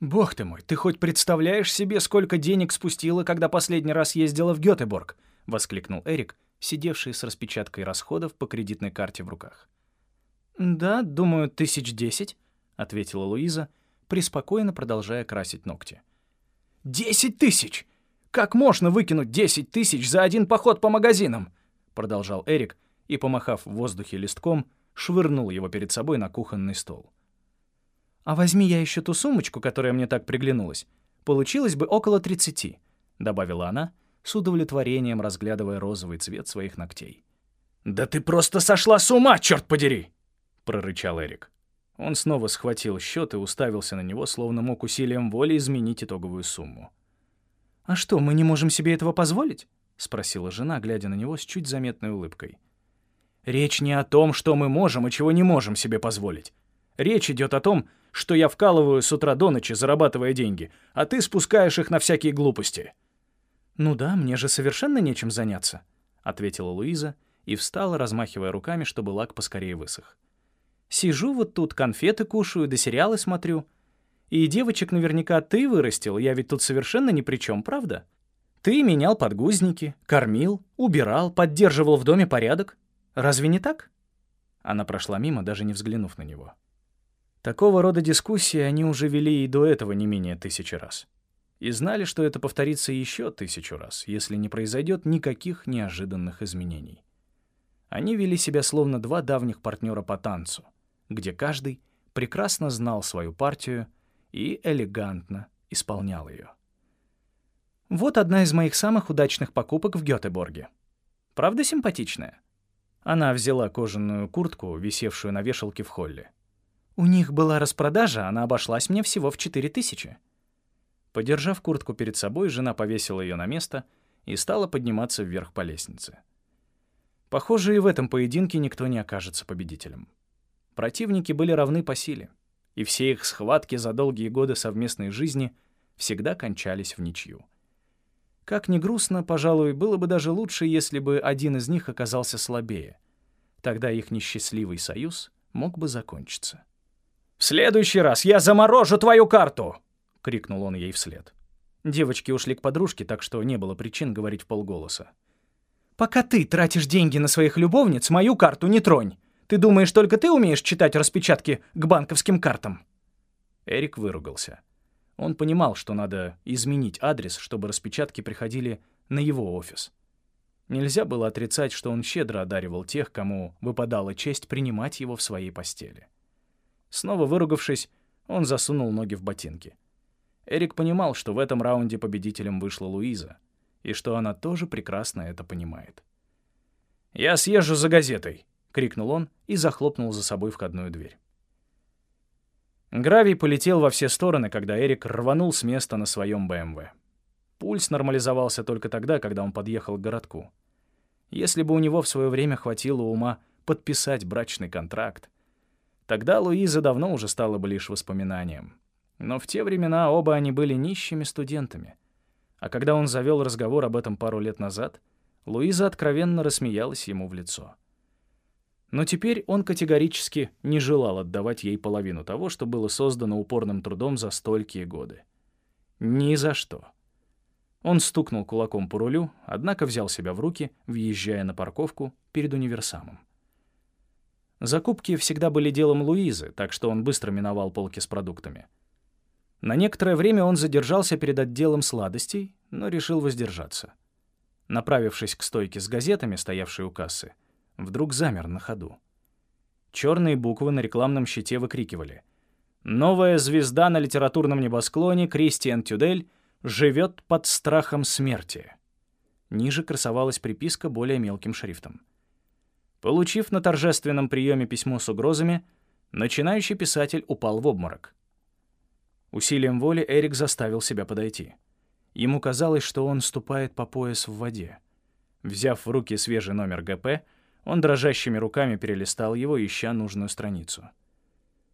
«Бог ты мой, ты хоть представляешь себе, сколько денег спустила, когда последний раз ездила в Гётеборг?» — воскликнул Эрик, сидевший с распечаткой расходов по кредитной карте в руках. «Да, думаю, тысяч десять», — ответила Луиза, преспокойно продолжая красить ногти. «Десять тысяч! Как можно выкинуть десять тысяч за один поход по магазинам?» — продолжал Эрик и, помахав в воздухе листком, швырнул его перед собой на кухонный стол. «А возьми я еще ту сумочку, которая мне так приглянулась. Получилось бы около тридцати», — добавила она, с удовлетворением разглядывая розовый цвет своих ногтей. «Да ты просто сошла с ума, черт подери!» — прорычал Эрик. Он снова схватил счет и уставился на него, словно мог усилием воли изменить итоговую сумму. «А что, мы не можем себе этого позволить?» — спросила жена, глядя на него с чуть заметной улыбкой. «Речь не о том, что мы можем и чего не можем себе позволить. Речь идет о том, что я вкалываю с утра до ночи, зарабатывая деньги, а ты спускаешь их на всякие глупости». «Ну да, мне же совершенно нечем заняться», — ответила Луиза и встала, размахивая руками, чтобы лак поскорее высох. «Сижу вот тут, конфеты кушаю, да сериалы смотрю. И девочек наверняка ты вырастил, я ведь тут совершенно ни при чем, правда? Ты менял подгузники, кормил, убирал, поддерживал в доме порядок. Разве не так?» Она прошла мимо, даже не взглянув на него. Такого рода дискуссии они уже вели и до этого не менее тысячи раз. И знали, что это повторится еще тысячу раз, если не произойдет никаких неожиданных изменений. Они вели себя словно два давних партнера по танцу, где каждый прекрасно знал свою партию и элегантно исполнял ее. Вот одна из моих самых удачных покупок в Гётеборге. Правда симпатичная? Она взяла кожаную куртку, висевшую на вешалке в холле. У них была распродажа, она обошлась мне всего в четыре тысячи. Подержав куртку перед собой, жена повесила ее на место и стала подниматься вверх по лестнице. Похоже, и в этом поединке никто не окажется победителем. Противники были равны по силе, и все их схватки за долгие годы совместной жизни всегда кончались в ничью. Как ни грустно, пожалуй, было бы даже лучше, если бы один из них оказался слабее. Тогда их несчастливый союз мог бы закончиться. «В следующий раз я заморожу твою карту!» — крикнул он ей вслед. Девочки ушли к подружке, так что не было причин говорить в полголоса. «Пока ты тратишь деньги на своих любовниц, мою карту не тронь. Ты думаешь, только ты умеешь читать распечатки к банковским картам?» Эрик выругался. Он понимал, что надо изменить адрес, чтобы распечатки приходили на его офис. Нельзя было отрицать, что он щедро одаривал тех, кому выпадала честь принимать его в своей постели. Снова выругавшись, он засунул ноги в ботинки. Эрик понимал, что в этом раунде победителем вышла Луиза, и что она тоже прекрасно это понимает. «Я съезжу за газетой!» — крикнул он и захлопнул за собой входную дверь. Гравий полетел во все стороны, когда Эрик рванул с места на своем БМВ. Пульс нормализовался только тогда, когда он подъехал к городку. Если бы у него в свое время хватило ума подписать брачный контракт, Тогда Луиза давно уже стала бы лишь воспоминанием. Но в те времена оба они были нищими студентами. А когда он завел разговор об этом пару лет назад, Луиза откровенно рассмеялась ему в лицо. Но теперь он категорически не желал отдавать ей половину того, что было создано упорным трудом за столькие годы. Ни за что. Он стукнул кулаком по рулю, однако взял себя в руки, въезжая на парковку перед универсамом. Закупки всегда были делом Луизы, так что он быстро миновал полки с продуктами. На некоторое время он задержался перед отделом сладостей, но решил воздержаться. Направившись к стойке с газетами, стоявшей у кассы, вдруг замер на ходу. Черные буквы на рекламном щите выкрикивали «Новая звезда на литературном небосклоне Кристиан Тюдель живет под страхом смерти». Ниже красовалась приписка более мелким шрифтом — Получив на торжественном приеме письмо с угрозами, начинающий писатель упал в обморок. Усилием воли Эрик заставил себя подойти. Ему казалось, что он ступает по пояс в воде. Взяв в руки свежий номер ГП, он дрожащими руками перелистал его, ища нужную страницу.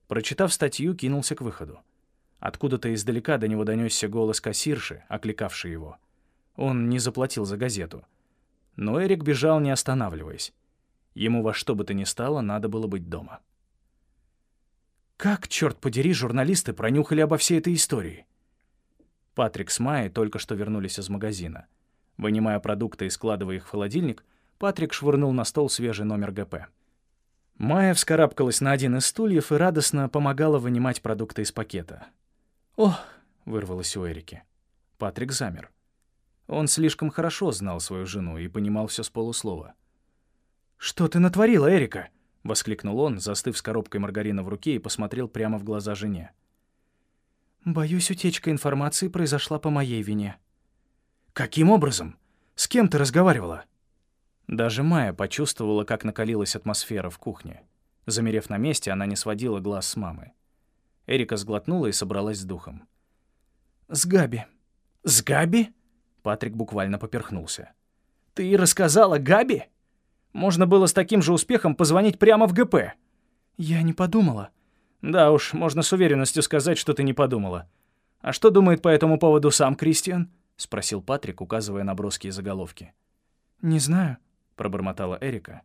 Прочитав статью, кинулся к выходу. Откуда-то издалека до него донесся голос кассирши, окликавший его. Он не заплатил за газету. Но Эрик бежал, не останавливаясь. Ему во что бы то ни стало надо было быть дома. Как, черт подери, журналисты пронюхали обо всей этой истории? Патрик с Майей только что вернулись из магазина. Вынимая продукты и складывая их в холодильник, Патрик швырнул на стол свежий номер ГП. Майя вскарабкалась на один из стульев и радостно помогала вынимать продукты из пакета. «О!» — вырвалось у Эрики. Патрик замер. Он слишком хорошо знал свою жену и понимал все с полуслова. «Что ты натворила, Эрика?» — воскликнул он, застыв с коробкой маргарина в руке и посмотрел прямо в глаза жене. «Боюсь, утечка информации произошла по моей вине». «Каким образом? С кем ты разговаривала?» Даже Майя почувствовала, как накалилась атмосфера в кухне. Замерев на месте, она не сводила глаз с мамы. Эрика сглотнула и собралась с духом. «С Габи». «С Габи?» Патрик буквально поперхнулся. «Ты рассказала Габи?» Можно было с таким же успехом позвонить прямо в ГП. Я не подумала. Да уж, можно с уверенностью сказать, что ты не подумала. А что думает по этому поводу сам Кристиан? спросил Патрик, указывая на броские заголовки. Не знаю, пробормотала Эрика.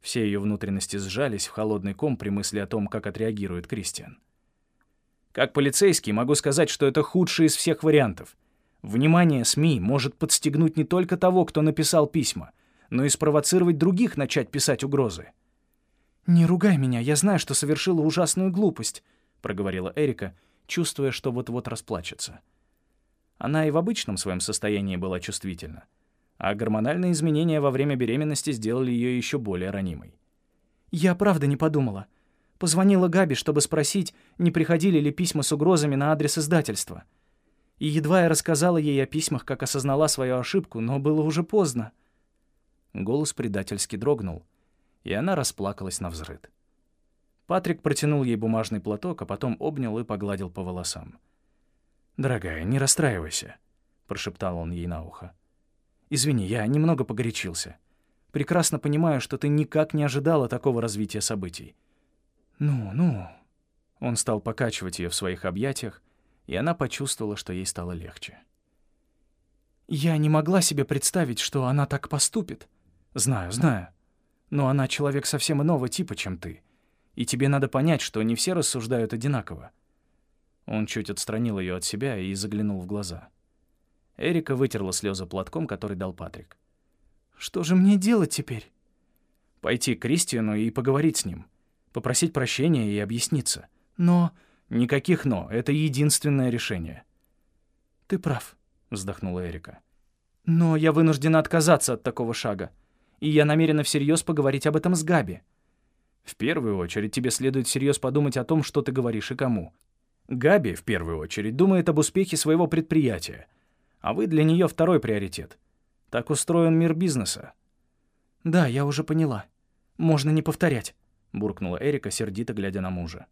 Все ее внутренности сжались в холодный ком при мысли о том, как отреагирует Кристиан. Как полицейский могу сказать, что это худший из всех вариантов. Внимание СМИ может подстегнуть не только того, кто написал письма, но и спровоцировать других начать писать угрозы. «Не ругай меня, я знаю, что совершила ужасную глупость», — проговорила Эрика, чувствуя, что вот-вот расплачется. Она и в обычном своем состоянии была чувствительна, а гормональные изменения во время беременности сделали ее еще более ранимой. «Я правда не подумала. Позвонила Габи, чтобы спросить, не приходили ли письма с угрозами на адрес издательства. И едва я рассказала ей о письмах, как осознала свою ошибку, но было уже поздно. Голос предательски дрогнул, и она расплакалась на взрыд. Патрик протянул ей бумажный платок, а потом обнял и погладил по волосам. «Дорогая, не расстраивайся», — прошептал он ей на ухо. «Извини, я немного погорячился. Прекрасно понимаю, что ты никак не ожидала такого развития событий». «Ну, ну...» Он стал покачивать ее в своих объятиях, и она почувствовала, что ей стало легче. «Я не могла себе представить, что она так поступит», Знаю, знаю. Но она человек совсем иного типа, чем ты. И тебе надо понять, что не все рассуждают одинаково. Он чуть отстранил ее от себя и заглянул в глаза. Эрика вытерла слезы платком, который дал Патрик. «Что же мне делать теперь?» «Пойти к Кристиану и поговорить с ним. Попросить прощения и объясниться. Но...» «Никаких «но». Это единственное решение». «Ты прав», — вздохнула Эрика. «Но я вынуждена отказаться от такого шага и я намерена всерьез поговорить об этом с Габи. В первую очередь тебе следует всерьез подумать о том, что ты говоришь и кому. Габи, в первую очередь, думает об успехе своего предприятия, а вы для нее второй приоритет. Так устроен мир бизнеса. «Да, я уже поняла. Можно не повторять», — буркнула Эрика, сердито глядя на мужа.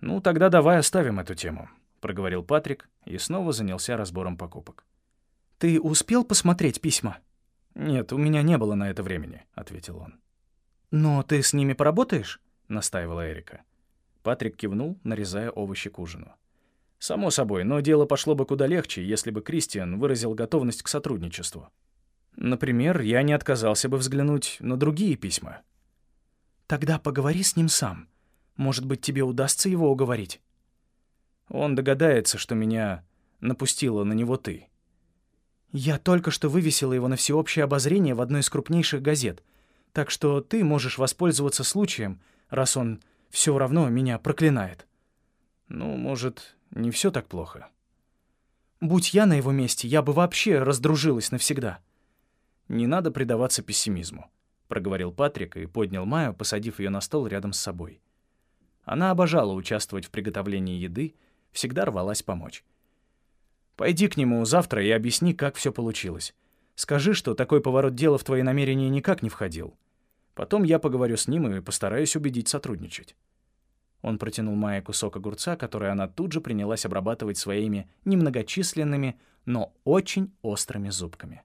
«Ну, тогда давай оставим эту тему», — проговорил Патрик и снова занялся разбором покупок. «Ты успел посмотреть письма?» «Нет, у меня не было на это времени», — ответил он. «Но ты с ними поработаешь?» — настаивала Эрика. Патрик кивнул, нарезая овощи к ужину. «Само собой, но дело пошло бы куда легче, если бы Кристиан выразил готовность к сотрудничеству. Например, я не отказался бы взглянуть на другие письма». «Тогда поговори с ним сам. Может быть, тебе удастся его уговорить?» «Он догадается, что меня напустила на него ты», я только что вывесила его на всеобщее обозрение в одной из крупнейших газет, так что ты можешь воспользоваться случаем, раз он все равно меня проклинает. Ну, может, не все так плохо. Будь я на его месте, я бы вообще раздружилась навсегда. Не надо предаваться пессимизму, проговорил Патрик и поднял Майю, посадив ее на стол рядом с собой. Она обожала участвовать в приготовлении еды, всегда рвалась помочь. Пойди к нему завтра и объясни, как все получилось. Скажи, что такой поворот дела в твои намерения никак не входил. Потом я поговорю с ним и постараюсь убедить сотрудничать». Он протянул Майе кусок огурца, который она тут же принялась обрабатывать своими немногочисленными, но очень острыми зубками.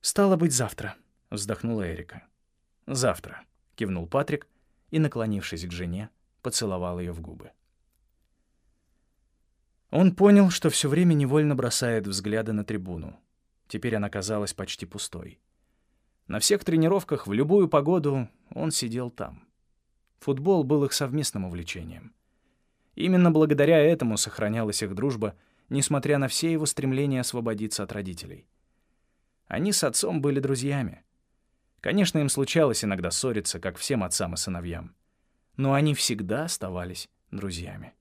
«Стало быть, завтра», — вздохнула Эрика. «Завтра», — кивнул Патрик и, наклонившись к жене, поцеловал ее в губы. Он понял, что все время невольно бросает взгляды на трибуну. Теперь она казалась почти пустой. На всех тренировках в любую погоду он сидел там. Футбол был их совместным увлечением. Именно благодаря этому сохранялась их дружба, несмотря на все его стремления освободиться от родителей. Они с отцом были друзьями. Конечно, им случалось иногда ссориться, как всем отцам и сыновьям. Но они всегда оставались друзьями.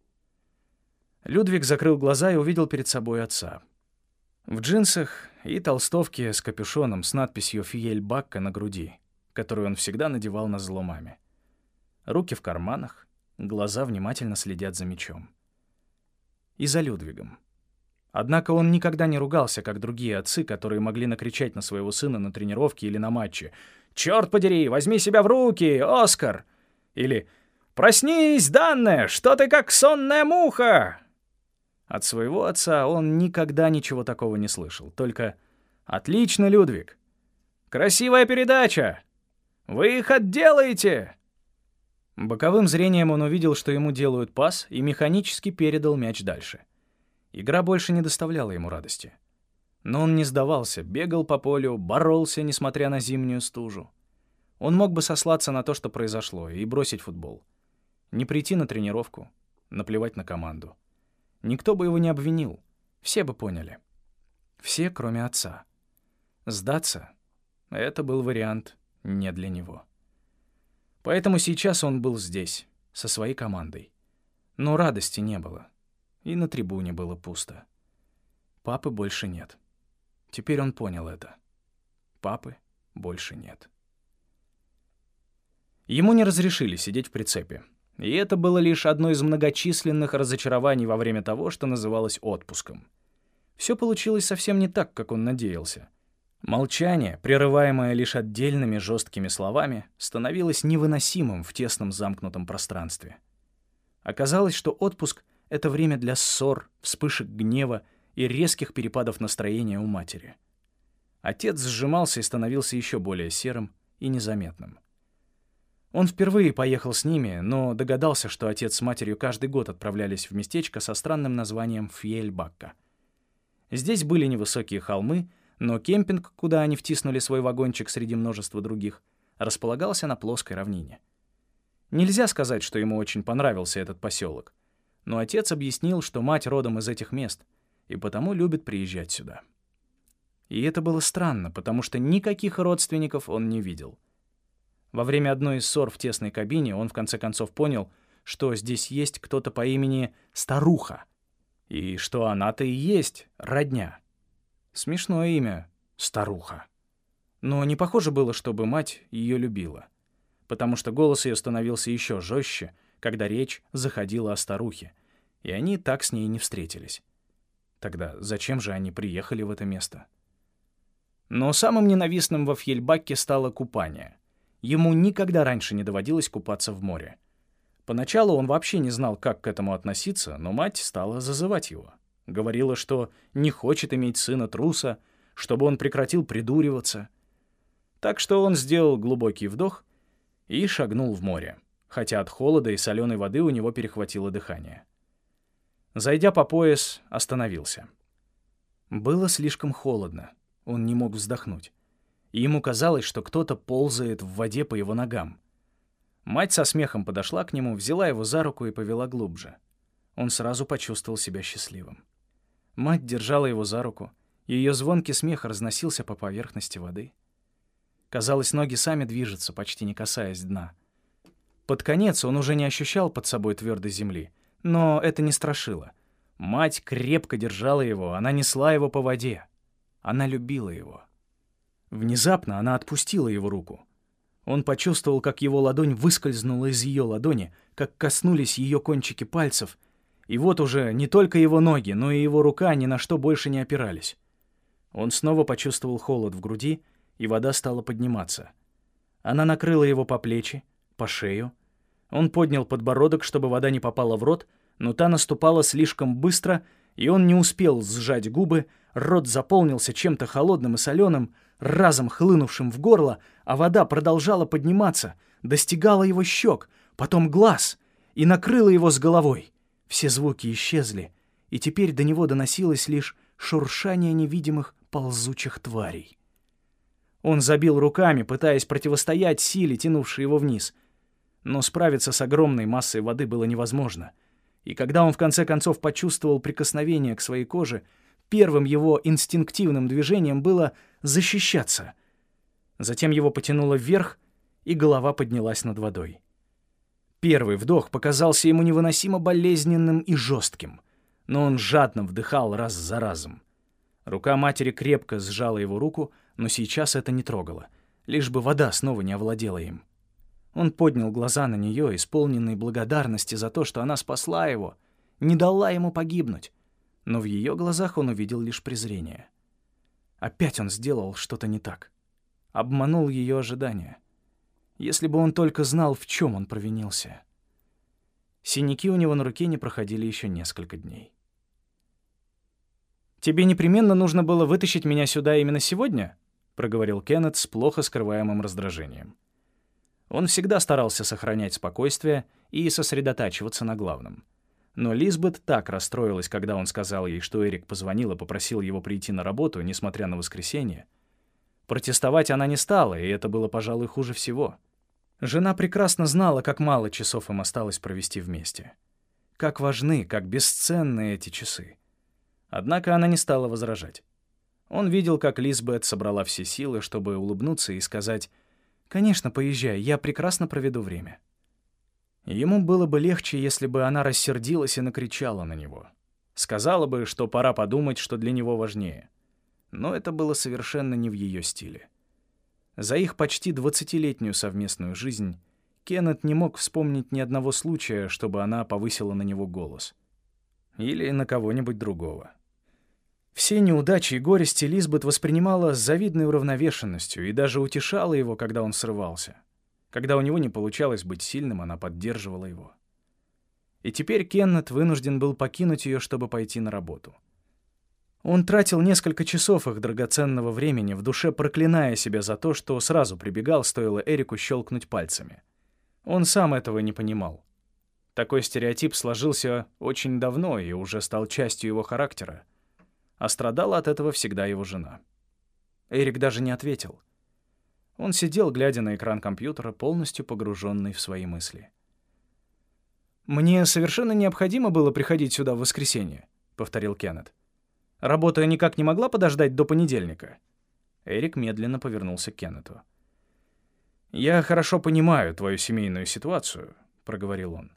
Людвиг закрыл глаза и увидел перед собой отца. В джинсах и толстовке с капюшоном с надписью «Фиель Бакка» на груди, которую он всегда надевал на зло маме. Руки в карманах, глаза внимательно следят за мечом. И за Людвигом. Однако он никогда не ругался, как другие отцы, которые могли накричать на своего сына на тренировке или на матче. «Чёрт подери, возьми себя в руки, Оскар!» Или «Проснись, данная, что ты как сонная муха!» От своего отца он никогда ничего такого не слышал, только «Отлично, Людвиг! Красивая передача! Вы их отделаете!» Боковым зрением он увидел, что ему делают пас, и механически передал мяч дальше. Игра больше не доставляла ему радости. Но он не сдавался, бегал по полю, боролся, несмотря на зимнюю стужу. Он мог бы сослаться на то, что произошло, и бросить футбол. Не прийти на тренировку, наплевать на команду. Никто бы его не обвинил, все бы поняли. Все, кроме отца. Сдаться — это был вариант не для него. Поэтому сейчас он был здесь, со своей командой. Но радости не было. И на трибуне было пусто. Папы больше нет. Теперь он понял это. Папы больше нет. Ему не разрешили сидеть в прицепе. И это было лишь одно из многочисленных разочарований во время того, что называлось отпуском. Все получилось совсем не так, как он надеялся. Молчание, прерываемое лишь отдельными жесткими словами, становилось невыносимым в тесном замкнутом пространстве. Оказалось, что отпуск — это время для ссор, вспышек гнева и резких перепадов настроения у матери. Отец сжимался и становился еще более серым и незаметным. Он впервые поехал с ними, но догадался, что отец с матерью каждый год отправлялись в местечко со странным названием Фьельбакка. Здесь были невысокие холмы — но кемпинг, куда они втиснули свой вагончик среди множества других, располагался на плоской равнине. Нельзя сказать, что ему очень понравился этот поселок, но отец объяснил, что мать родом из этих мест и потому любит приезжать сюда. И это было странно, потому что никаких родственников он не видел. Во время одной из ссор в тесной кабине он в конце концов понял, что здесь есть кто-то по имени Старуха, и что она-то и есть родня. Смешное имя — старуха. Но не похоже было, чтобы мать ее любила. Потому что голос ее становился еще жестче, когда речь заходила о старухе, и они так с ней не встретились. Тогда зачем же они приехали в это место? Но самым ненавистным во Фьельбаке стало купание. Ему никогда раньше не доводилось купаться в море. Поначалу он вообще не знал, как к этому относиться, но мать стала зазывать его. Говорила, что не хочет иметь сына труса, чтобы он прекратил придуриваться. Так что он сделал глубокий вдох и шагнул в море, хотя от холода и соленой воды у него перехватило дыхание. Зайдя по пояс, остановился. Было слишком холодно, он не мог вздохнуть. И ему казалось, что кто-то ползает в воде по его ногам. Мать со смехом подошла к нему, взяла его за руку и повела глубже. Он сразу почувствовал себя счастливым. Мать держала его за руку, и ее звонкий смех разносился по поверхности воды. Казалось, ноги сами движутся, почти не касаясь дна. Под конец он уже не ощущал под собой твердой земли, но это не страшило. Мать крепко держала его, она несла его по воде. Она любила его. Внезапно она отпустила его руку. Он почувствовал, как его ладонь выскользнула из ее ладони, как коснулись ее кончики пальцев, и вот уже не только его ноги, но и его рука ни на что больше не опирались. Он снова почувствовал холод в груди, и вода стала подниматься. Она накрыла его по плечи, по шею. Он поднял подбородок, чтобы вода не попала в рот, но та наступала слишком быстро, и он не успел сжать губы, рот заполнился чем-то холодным и соленым, разом хлынувшим в горло, а вода продолжала подниматься, достигала его щек, потом глаз и накрыла его с головой. Все звуки исчезли, и теперь до него доносилось лишь шуршание невидимых ползучих тварей. Он забил руками, пытаясь противостоять силе, тянувшей его вниз. Но справиться с огромной массой воды было невозможно. И когда он в конце концов почувствовал прикосновение к своей коже, первым его инстинктивным движением было защищаться. Затем его потянуло вверх, и голова поднялась над водой. Первый вдох показался ему невыносимо болезненным и жестким, но он жадно вдыхал раз за разом. Рука матери крепко сжала его руку, но сейчас это не трогало, лишь бы вода снова не овладела им. Он поднял глаза на нее, исполненные благодарности за то, что она спасла его, не дала ему погибнуть. Но в ее глазах он увидел лишь презрение. Опять он сделал что-то не так. Обманул ее ожидания. Если бы он только знал, в чем он провинился. Синяки у него на руке не проходили еще несколько дней. «Тебе непременно нужно было вытащить меня сюда именно сегодня?» — проговорил Кеннет с плохо скрываемым раздражением. Он всегда старался сохранять спокойствие и сосредотачиваться на главном. Но Лизбет так расстроилась, когда он сказал ей, что Эрик позвонил и попросил его прийти на работу, несмотря на воскресенье. Протестовать она не стала, и это было, пожалуй, хуже всего. Жена прекрасно знала, как мало часов им осталось провести вместе. Как важны, как бесценны эти часы. Однако она не стала возражать. Он видел, как Лизбет собрала все силы, чтобы улыбнуться и сказать «Конечно, поезжай, я прекрасно проведу время». Ему было бы легче, если бы она рассердилась и накричала на него. Сказала бы, что пора подумать, что для него важнее. Но это было совершенно не в ее стиле. За их почти двадцатилетнюю совместную жизнь Кеннет не мог вспомнить ни одного случая, чтобы она повысила на него голос. Или на кого-нибудь другого. Все неудачи и горести Лизбет воспринимала с завидной уравновешенностью и даже утешала его, когда он срывался. Когда у него не получалось быть сильным, она поддерживала его. И теперь Кеннет вынужден был покинуть ее, чтобы пойти на работу. Он тратил несколько часов их драгоценного времени, в душе проклиная себя за то, что сразу прибегал, стоило Эрику щелкнуть пальцами. Он сам этого не понимал. Такой стереотип сложился очень давно и уже стал частью его характера а страдала от этого всегда его жена. Эрик даже не ответил. Он сидел, глядя на экран компьютера, полностью погруженный в свои мысли. «Мне совершенно необходимо было приходить сюда в воскресенье», — повторил Кеннет. «Работа никак не могла подождать до понедельника». Эрик медленно повернулся к Кеннету. «Я хорошо понимаю твою семейную ситуацию», — проговорил он.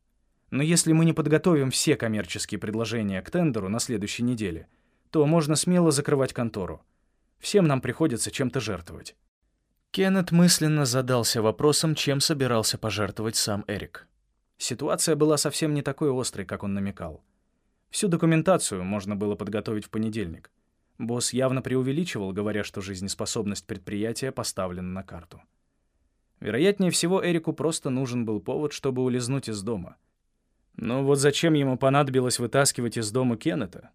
«Но если мы не подготовим все коммерческие предложения к тендеру на следующей неделе, то можно смело закрывать контору. Всем нам приходится чем-то жертвовать. Кеннет мысленно задался вопросом, чем собирался пожертвовать сам Эрик. Ситуация была совсем не такой острой, как он намекал. Всю документацию можно было подготовить в понедельник. Босс явно преувеличивал, говоря, что жизнеспособность предприятия поставлена на карту. Вероятнее всего, Эрику просто нужен был повод, чтобы улизнуть из дома. Но вот зачем ему понадобилось вытаскивать из дома Кеннета?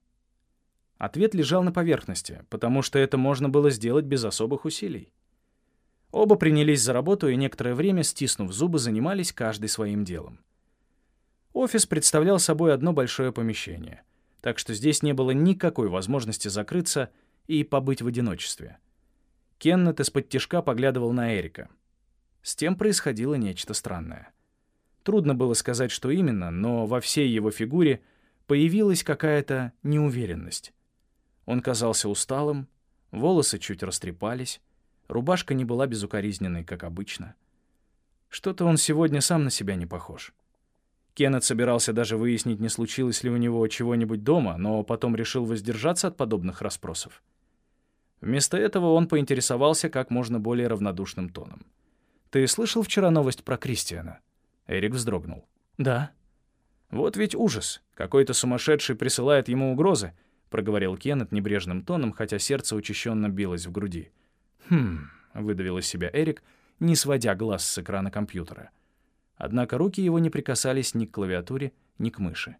Ответ лежал на поверхности, потому что это можно было сделать без особых усилий. Оба принялись за работу и некоторое время, стиснув зубы, занимались каждый своим делом. Офис представлял собой одно большое помещение, так что здесь не было никакой возможности закрыться и побыть в одиночестве. Кеннет из-под тишка поглядывал на Эрика. С тем происходило нечто странное. Трудно было сказать, что именно, но во всей его фигуре появилась какая-то неуверенность. Он казался усталым, волосы чуть растрепались, рубашка не была безукоризненной, как обычно. Что-то он сегодня сам на себя не похож. Кеннет собирался даже выяснить, не случилось ли у него чего-нибудь дома, но потом решил воздержаться от подобных расспросов. Вместо этого он поинтересовался как можно более равнодушным тоном. «Ты слышал вчера новость про Кристиана?» Эрик вздрогнул. «Да». «Вот ведь ужас. Какой-то сумасшедший присылает ему угрозы, проговорил Кеннет небрежным тоном, хотя сердце учащенно билось в груди. «Хм», — выдавил из себя Эрик, не сводя глаз с экрана компьютера. Однако руки его не прикасались ни к клавиатуре, ни к мыши.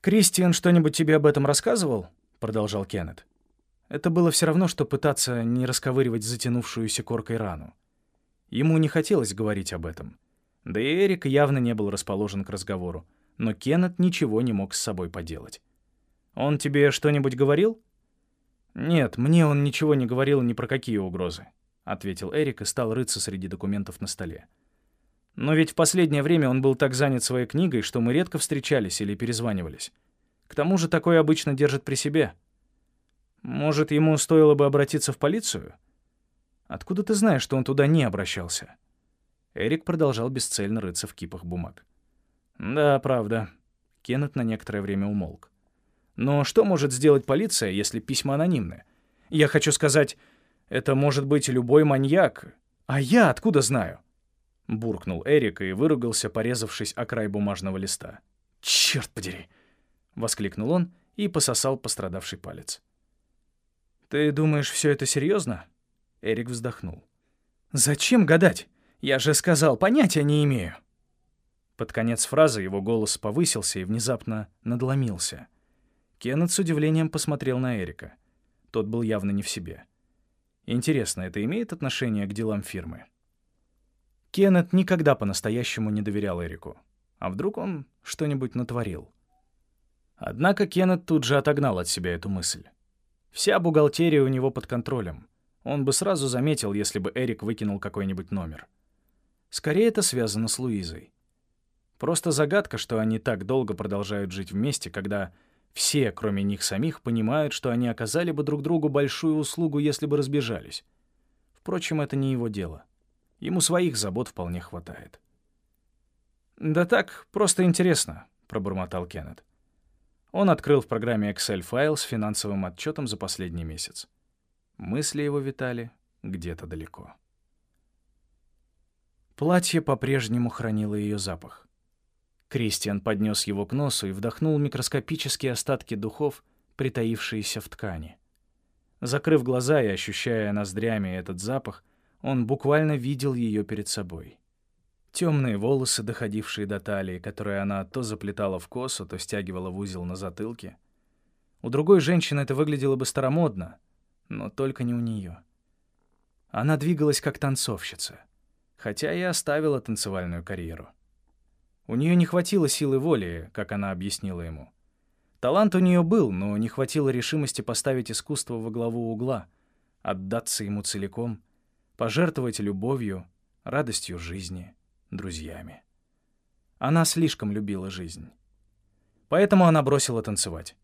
«Кристиан что-нибудь тебе об этом рассказывал?» — продолжал Кеннет. Это было все равно, что пытаться не расковыривать затянувшуюся коркой рану. Ему не хотелось говорить об этом. Да и Эрик явно не был расположен к разговору, но Кеннет ничего не мог с собой поделать. Он тебе что-нибудь говорил?» «Нет, мне он ничего не говорил ни про какие угрозы», — ответил Эрик и стал рыться среди документов на столе. Но ведь в последнее время он был так занят своей книгой, что мы редко встречались или перезванивались. К тому же такое обычно держит при себе. Может, ему стоило бы обратиться в полицию? Откуда ты знаешь, что он туда не обращался?» Эрик продолжал бесцельно рыться в кипах бумаг. «Да, правда». Кеннет на некоторое время умолк. «Но что может сделать полиция, если письма анонимны? Я хочу сказать, это может быть любой маньяк. А я откуда знаю?» Буркнул Эрик и выругался, порезавшись о край бумажного листа. «Черт подери!» — воскликнул он и пососал пострадавший палец. «Ты думаешь, все это серьезно? Эрик вздохнул. «Зачем гадать? Я же сказал, понятия не имею». Под конец фразы его голос повысился и внезапно надломился. Кеннет с удивлением посмотрел на Эрика. Тот был явно не в себе. Интересно, это имеет отношение к делам фирмы? Кеннет никогда по-настоящему не доверял Эрику. А вдруг он что-нибудь натворил? Однако Кеннет тут же отогнал от себя эту мысль. Вся бухгалтерия у него под контролем. Он бы сразу заметил, если бы Эрик выкинул какой-нибудь номер. Скорее, это связано с Луизой. Просто загадка, что они так долго продолжают жить вместе, когда все, кроме них самих, понимают, что они оказали бы друг другу большую услугу, если бы разбежались. Впрочем, это не его дело. Ему своих забот вполне хватает. «Да так, просто интересно», — пробормотал Кеннет. Он открыл в программе Excel файл с финансовым отчетом за последний месяц. Мысли его витали где-то далеко. Платье по-прежнему хранило ее запах. Кристиан поднес его к носу и вдохнул микроскопические остатки духов, притаившиеся в ткани. Закрыв глаза и ощущая ноздрями этот запах, он буквально видел ее перед собой. Темные волосы, доходившие до талии, которые она то заплетала в косу, то стягивала в узел на затылке. У другой женщины это выглядело бы старомодно, но только не у нее. Она двигалась как танцовщица, хотя и оставила танцевальную карьеру. У нее не хватило силы воли, как она объяснила ему. Талант у нее был, но не хватило решимости поставить искусство во главу угла, отдаться ему целиком, пожертвовать любовью, радостью жизни, друзьями. Она слишком любила жизнь. Поэтому она бросила танцевать.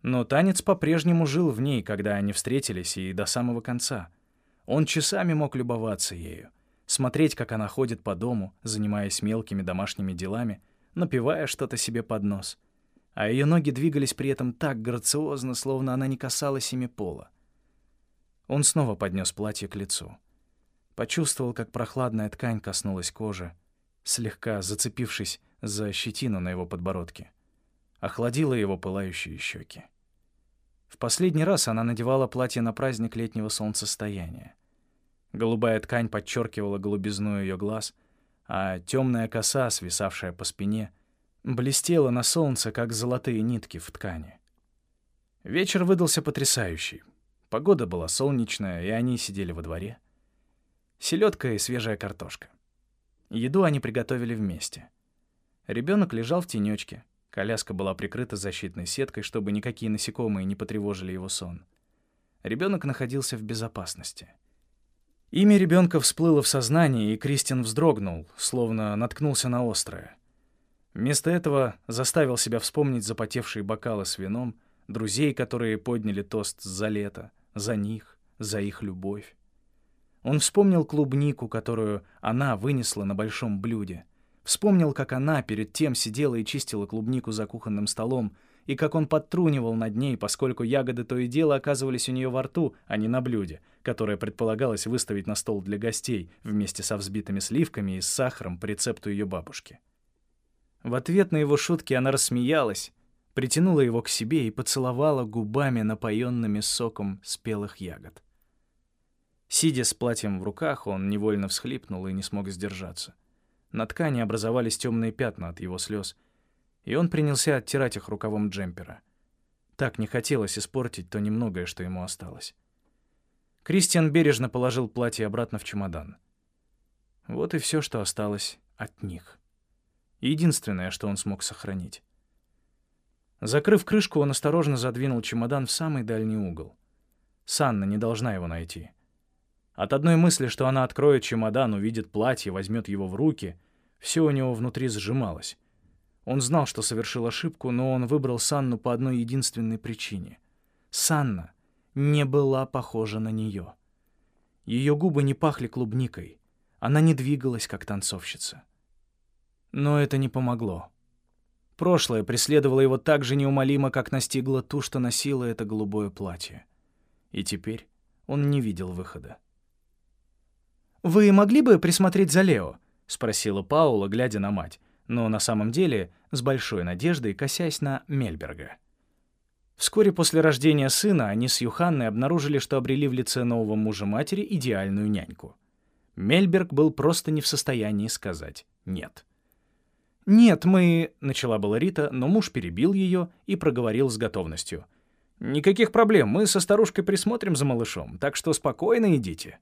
Но танец по-прежнему жил в ней, когда они встретились, и до самого конца. Он часами мог любоваться ею — смотреть, как она ходит по дому, занимаясь мелкими домашними делами, напивая что-то себе под нос. А ее ноги двигались при этом так грациозно, словно она не касалась ими пола. Он снова поднес платье к лицу. Почувствовал, как прохладная ткань коснулась кожи, слегка зацепившись за щетину на его подбородке. Охладила его пылающие щеки. В последний раз она надевала платье на праздник летнего солнцестояния. Голубая ткань подчеркивала голубизну ее глаз, а темная коса, свисавшая по спине, блестела на солнце, как золотые нитки в ткани. Вечер выдался потрясающий. Погода была солнечная, и они сидели во дворе. Селедка и свежая картошка. Еду они приготовили вместе. Ребенок лежал в тенечке. Коляска была прикрыта защитной сеткой, чтобы никакие насекомые не потревожили его сон. Ребенок находился в безопасности — Имя ребенка всплыло в сознании, и Кристин вздрогнул, словно наткнулся на острое. Вместо этого заставил себя вспомнить запотевшие бокалы с вином, друзей, которые подняли тост за лето, за них, за их любовь. Он вспомнил клубнику, которую она вынесла на большом блюде. Вспомнил, как она перед тем сидела и чистила клубнику за кухонным столом, и как он подтрунивал над ней, поскольку ягоды то и дело оказывались у нее во рту, а не на блюде, которое предполагалось выставить на стол для гостей вместе со взбитыми сливками и с сахаром по рецепту ее бабушки. В ответ на его шутки она рассмеялась, притянула его к себе и поцеловала губами, напоенными соком спелых ягод. Сидя с платьем в руках, он невольно всхлипнул и не смог сдержаться. На ткани образовались темные пятна от его слез — и он принялся оттирать их рукавом джемпера. Так не хотелось испортить то немногое, что ему осталось. Кристиан бережно положил платье обратно в чемодан. Вот и все, что осталось от них. Единственное, что он смог сохранить. Закрыв крышку, он осторожно задвинул чемодан в самый дальний угол. Санна не должна его найти. От одной мысли, что она откроет чемодан, увидит платье, возьмет его в руки — Все у него внутри сжималось. Он знал, что совершил ошибку, но он выбрал Санну по одной единственной причине. Санна не была похожа на нее. Ее губы не пахли клубникой. Она не двигалась, как танцовщица. Но это не помогло. Прошлое преследовало его так же неумолимо, как настигло ту, что носила это голубое платье. И теперь он не видел выхода. «Вы могли бы присмотреть за Лео?» — спросила Паула, глядя на мать, но на самом деле с большой надеждой косясь на Мельберга. Вскоре после рождения сына они с Юханной обнаружили, что обрели в лице нового мужа матери идеальную няньку. Мельберг был просто не в состоянии сказать «нет». «Нет, мы...» — начала была Рита, но муж перебил ее и проговорил с готовностью. «Никаких проблем, мы со старушкой присмотрим за малышом, так что спокойно идите».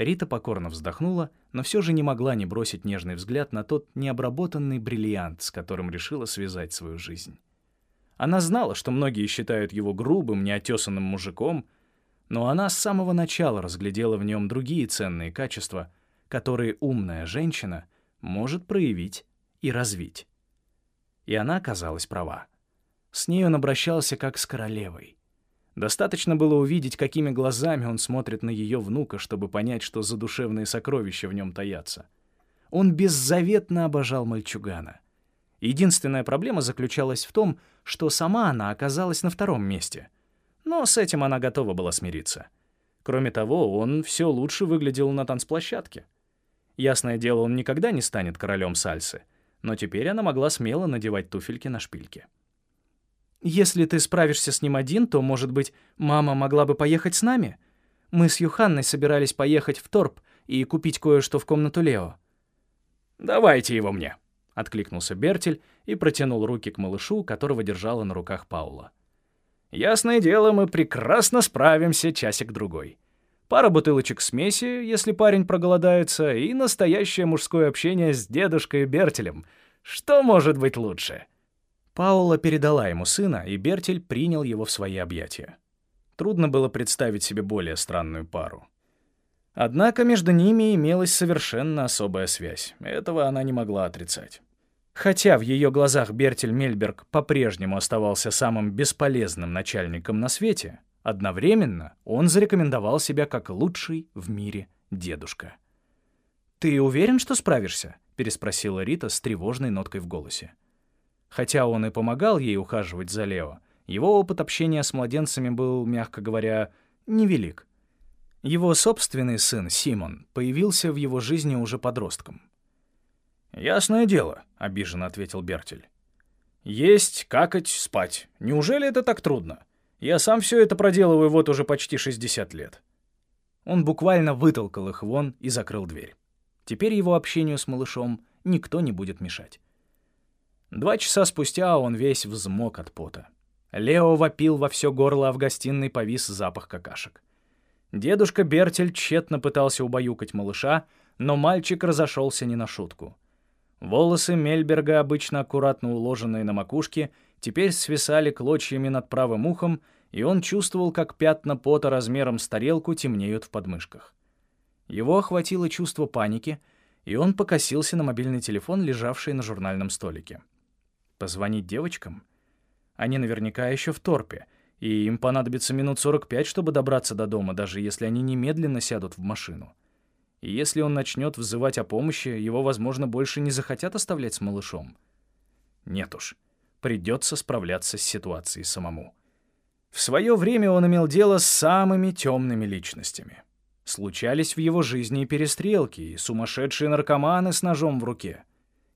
Рита покорно вздохнула, но все же не могла не бросить нежный взгляд на тот необработанный бриллиант, с которым решила связать свою жизнь. Она знала, что многие считают его грубым, неотесанным мужиком, но она с самого начала разглядела в нем другие ценные качества, которые умная женщина может проявить и развить. И она оказалась права. С ней он обращался как с королевой. Достаточно было увидеть, какими глазами он смотрит на ее внука, чтобы понять, что задушевные сокровища в нем таятся. Он беззаветно обожал мальчугана. Единственная проблема заключалась в том, что сама она оказалась на втором месте. Но с этим она готова была смириться. Кроме того, он все лучше выглядел на танцплощадке. Ясное дело, он никогда не станет королем сальсы, но теперь она могла смело надевать туфельки на шпильки. «Если ты справишься с ним один, то, может быть, мама могла бы поехать с нами? Мы с Юханной собирались поехать в Торп и купить кое-что в комнату Лео». «Давайте его мне», — откликнулся Бертель и протянул руки к малышу, которого держала на руках Паула. «Ясное дело, мы прекрасно справимся часик-другой. Пара бутылочек смеси, если парень проголодается, и настоящее мужское общение с дедушкой Бертелем. Что может быть лучше?» Паула передала ему сына, и Бертель принял его в свои объятия. Трудно было представить себе более странную пару. Однако между ними имелась совершенно особая связь. Этого она не могла отрицать. Хотя в ее глазах Бертель Мельберг по-прежнему оставался самым бесполезным начальником на свете, одновременно он зарекомендовал себя как лучший в мире дедушка. «Ты уверен, что справишься?» — переспросила Рита с тревожной ноткой в голосе. Хотя он и помогал ей ухаживать за Лео, его опыт общения с младенцами был, мягко говоря, невелик. Его собственный сын, Симон, появился в его жизни уже подростком. «Ясное дело», — обиженно ответил Бертель. «Есть, какать, спать. Неужели это так трудно? Я сам все это проделываю вот уже почти 60 лет». Он буквально вытолкал их вон и закрыл дверь. Теперь его общению с малышом никто не будет мешать. Два часа спустя он весь взмок от пота. Лео вопил во все горло, а в гостиной повис запах какашек. Дедушка Бертель тщетно пытался убаюкать малыша, но мальчик разошелся не на шутку. Волосы Мельберга, обычно аккуратно уложенные на макушке, теперь свисали клочьями над правым ухом, и он чувствовал, как пятна пота размером с тарелку темнеют в подмышках. Его охватило чувство паники, и он покосился на мобильный телефон, лежавший на журнальном столике. Позвонить девочкам? Они наверняка еще в торпе, и им понадобится минут 45, чтобы добраться до дома, даже если они немедленно сядут в машину. И если он начнет взывать о помощи, его, возможно, больше не захотят оставлять с малышом. Нет уж, придется справляться с ситуацией самому. В свое время он имел дело с самыми темными личностями. Случались в его жизни и перестрелки, и сумасшедшие наркоманы с ножом в руке —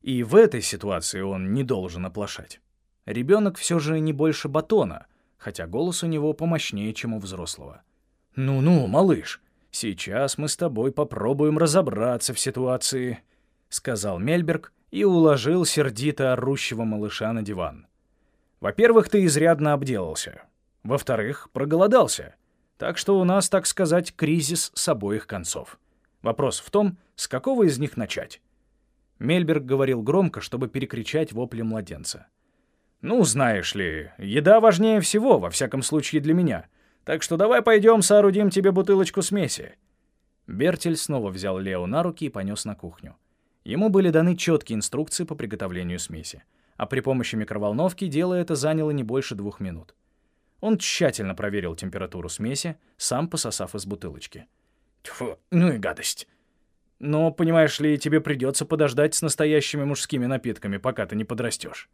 и в этой ситуации он не должен оплошать. Ребенок все же не больше батона, хотя голос у него помощнее, чем у взрослого. «Ну-ну, малыш, сейчас мы с тобой попробуем разобраться в ситуации», — сказал Мельберг и уложил сердито орущего малыша на диван. «Во-первых, ты изрядно обделался. Во-вторых, проголодался. Так что у нас, так сказать, кризис с обоих концов. Вопрос в том, с какого из них начать. Мельберг говорил громко, чтобы перекричать вопли младенца. «Ну, знаешь ли, еда важнее всего, во всяком случае для меня. Так что давай пойдем соорудим тебе бутылочку смеси». Бертель снова взял Лео на руки и понес на кухню. Ему были даны четкие инструкции по приготовлению смеси, а при помощи микроволновки дело это заняло не больше двух минут. Он тщательно проверил температуру смеси, сам пососав из бутылочки. Тьфу, ну и гадость. Но, понимаешь ли, тебе придется подождать с настоящими мужскими напитками, пока ты не подрастешь.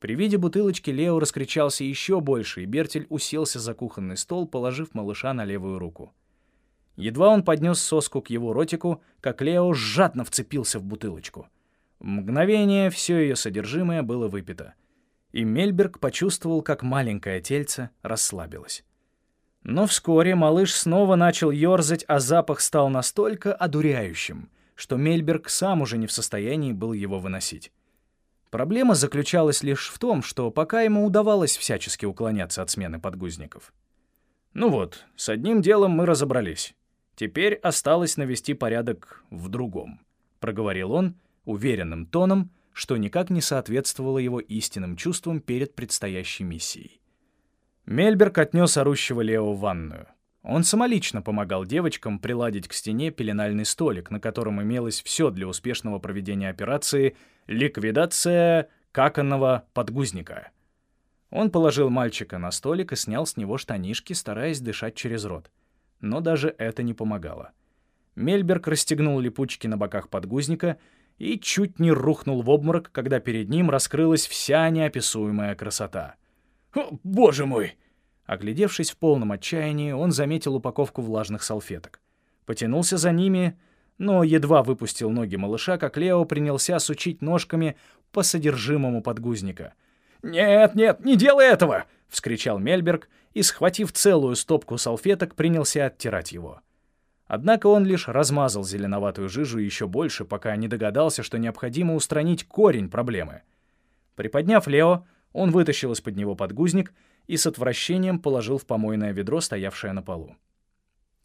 При виде бутылочки Лео раскричался еще больше, и Бертель уселся за кухонный стол, положив малыша на левую руку. Едва он поднес соску к его ротику, как Лео жадно вцепился в бутылочку. В мгновение все ее содержимое было выпито. И Мельберг почувствовал, как маленькое тельце расслабилось. Но вскоре малыш снова начал ерзать, а запах стал настолько одуряющим, что Мельберг сам уже не в состоянии был его выносить. Проблема заключалась лишь в том, что пока ему удавалось всячески уклоняться от смены подгузников. Ну вот, с одним делом мы разобрались. Теперь осталось навести порядок в другом, проговорил он уверенным тоном, что никак не соответствовало его истинным чувствам перед предстоящей миссией. Мельберг отнес орущего Лео в ванную. Он самолично помогал девочкам приладить к стене пеленальный столик, на котором имелось все для успешного проведения операции «Ликвидация каканного подгузника». Он положил мальчика на столик и снял с него штанишки, стараясь дышать через рот. Но даже это не помогало. Мельберг расстегнул липучки на боках подгузника и чуть не рухнул в обморок, когда перед ним раскрылась вся неописуемая красота. «О, боже мой!» Оглядевшись в полном отчаянии, он заметил упаковку влажных салфеток. Потянулся за ними, но едва выпустил ноги малыша, как Лео принялся сучить ножками по содержимому подгузника. «Нет, нет, не делай этого!» — вскричал Мельберг и, схватив целую стопку салфеток, принялся оттирать его. Однако он лишь размазал зеленоватую жижу еще больше, пока не догадался, что необходимо устранить корень проблемы. Приподняв Лео, он вытащил из-под него подгузник — и с отвращением положил в помойное ведро, стоявшее на полу.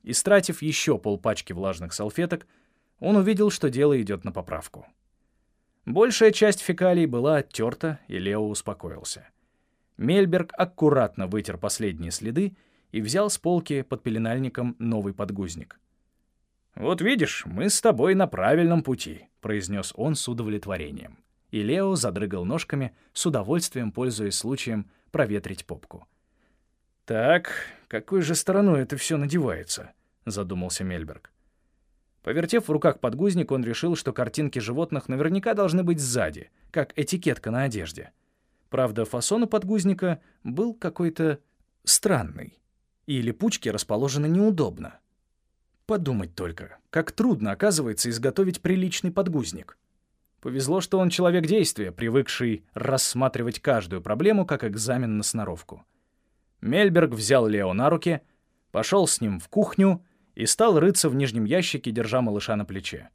Истратив еще полпачки влажных салфеток, он увидел, что дело идет на поправку. Большая часть фекалий была оттерта, и Лео успокоился. Мельберг аккуратно вытер последние следы и взял с полки под пеленальником новый подгузник. «Вот видишь, мы с тобой на правильном пути», — произнес он с удовлетворением. И Лео задрыгал ножками, с удовольствием пользуясь случаем проветрить попку. «Так, какой же стороной это все надевается?» — задумался Мельберг. Повертев в руках подгузник, он решил, что картинки животных наверняка должны быть сзади, как этикетка на одежде. Правда, фасон у подгузника был какой-то странный, и липучки расположены неудобно. Подумать только, как трудно, оказывается, изготовить приличный подгузник. Повезло, что он человек действия, привыкший рассматривать каждую проблему как экзамен на сноровку. Мельберг взял Лео на руки, пошел с ним в кухню и стал рыться в нижнем ящике, держа малыша на плече.